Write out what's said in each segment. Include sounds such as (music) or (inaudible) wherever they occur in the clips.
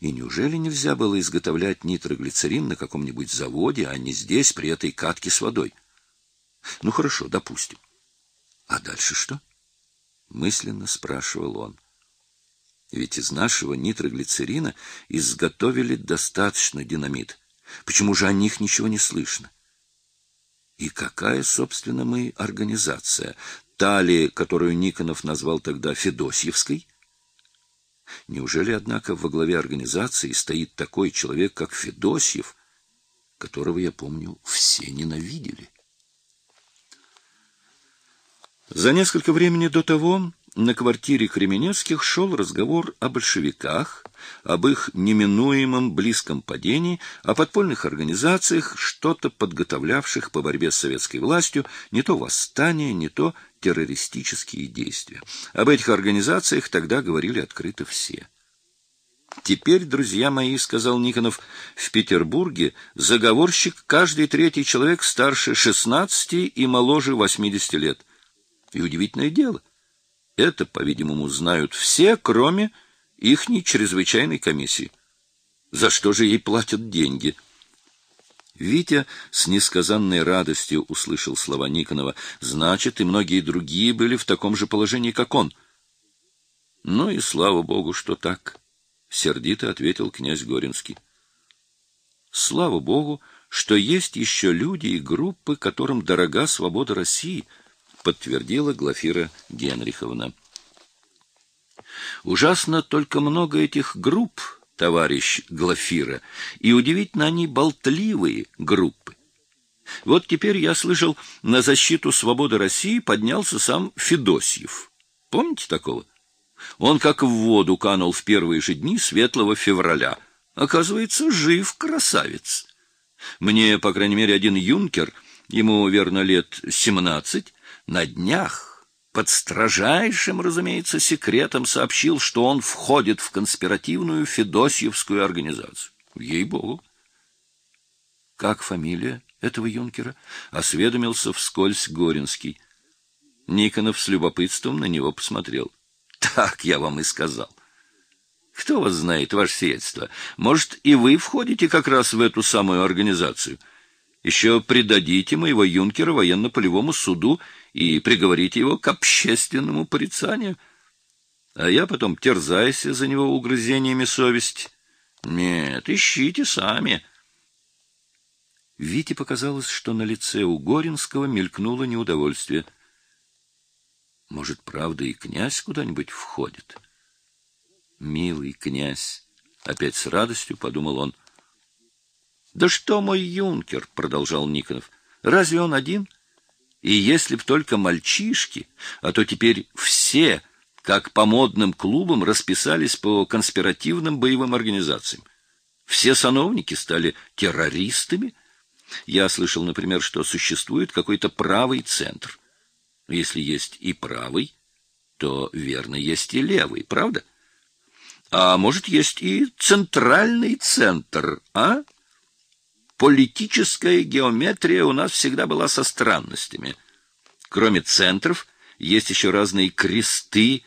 И неужели нельзя было изготовлять нитроглицерин на каком-нибудь заводе, а не здесь, при этой катке с водой? Ну хорошо, допустим. А дальше что? Мысленно спрашивал он. Ведь из нашего нитроглицерина изготовили достаточно динамит. Почему же о них ничего не слышно? И какая, собственно, мы организация? Та ли, которую Никонов назвал тогда Федосьевской? Неужели, однако, во главе организации стоит такой человек, как Федосьев, которого, я помню, все ненавидели? За несколько времени до того на квартире Кременецких шел разговор о большевиках, об их неминуемом близком падении, о подпольных организациях, что-то подготовлявших по борьбе с советской властью, не то восстание, не то террористические действия. Об этих организациях тогда говорили открыто все. Теперь, друзья мои, сказал Никонов, в Петербурге заговорщик каждый третий человек старше 16 и моложе 80 лет. И удивительное дело, это, по-видимому, знают все, кроме ихней чрезвычайной комиссии. За что же ей платят деньги? Витя с несказанной радостью услышал слова Никонова. Значит, и многие другие были в таком же положении, как он. Ну и слава богу, что так, сердито ответил князь Горинский. Слава богу, что есть еще люди и группы, которым дорога свобода России — подтвердила Глафира Генриховна. Ужасно только много этих групп, товарищ Глафира, и удивительно они болтливые группы. Вот теперь я слышал, на защиту свободы России поднялся сам Федосьев. Помните такого? Он как в воду канул в первые же дни светлого февраля. Оказывается, жив красавец. Мне, по крайней мере, один юнкер, ему, верно, лет семнадцать, на днях под строжайшим, разумеется, секретом сообщил, что он входит в конспиративную Федосьевскую организацию. Ей-богу. Как фамилия этого юнкера? Осведомился вскользь Горинский. Никонов с любопытством на него посмотрел. Так я вам и сказал. Кто вас знает, ваше сиятельство? Может, и вы входите как раз в эту самую организацию? Еще предадите моего юнкера военно-полевому суду и приговорите его к общественному порицанию. А я потом терзаюсь за него угрызениями совести. Нет, ищите сами. Вите показалось, что на лице у Горинского мелькнуло неудовольствие. Может, правда, и князь куда-нибудь входит? Милый князь, опять с радостью подумал он. Да что мой юнкер, продолжал Никонов. Разве он один? И если б только мальчишки, а то теперь все, как по модным клубам, расписались по конспиративным боевым организациям. Все сановники стали террористами. Я слышал, например, что существует какой-то правый центр. Если есть и правый, то верно есть и левый, правда? А может есть и центральный центр, а? Политическая геометрия у нас всегда была со странностями. Кроме центров, есть еще разные кресты,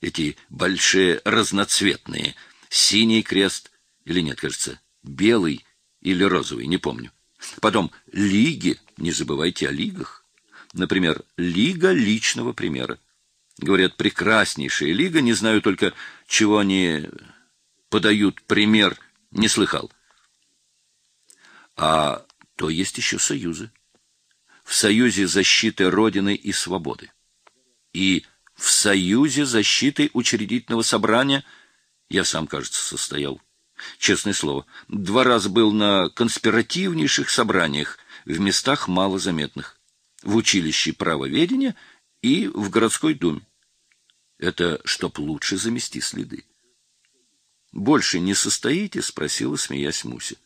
эти большие разноцветные. Синий крест, или нет, кажется, белый или розовый, не помню. Потом лиги, не забывайте о лигах. Например, лига личного примера. Говорят, прекраснейшая лига, не знаю только, чего они подают пример, не слыхал. А то есть еще союзы. В союзе защиты Родины и свободы. И в союзе защиты учредительного собрания я сам, кажется, состоял. Честное слово, два раза был на конспиративнейших собраниях в местах малозаметных. В училище правоведения и в городской думе. Это чтоб лучше замести следы. Больше не состоите, спросила, смеясь Муся.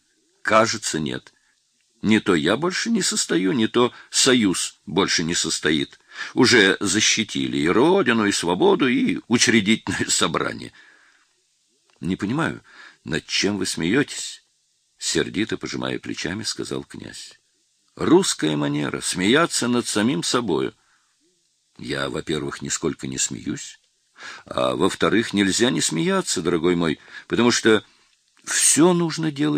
Кажется, нет. Не то я больше не состою, не то союз больше не состоит. Уже защитили и родину, и свободу, и учредительное (laughs) собрание. Не понимаю, над чем вы смеетесь? Сердито пожимая плечами, сказал князь. Русская манера смеяться над самим собою. Я, во-первых, нисколько не смеюсь, а во-вторых, нельзя не смеяться, дорогой мой, потому что все нужно делать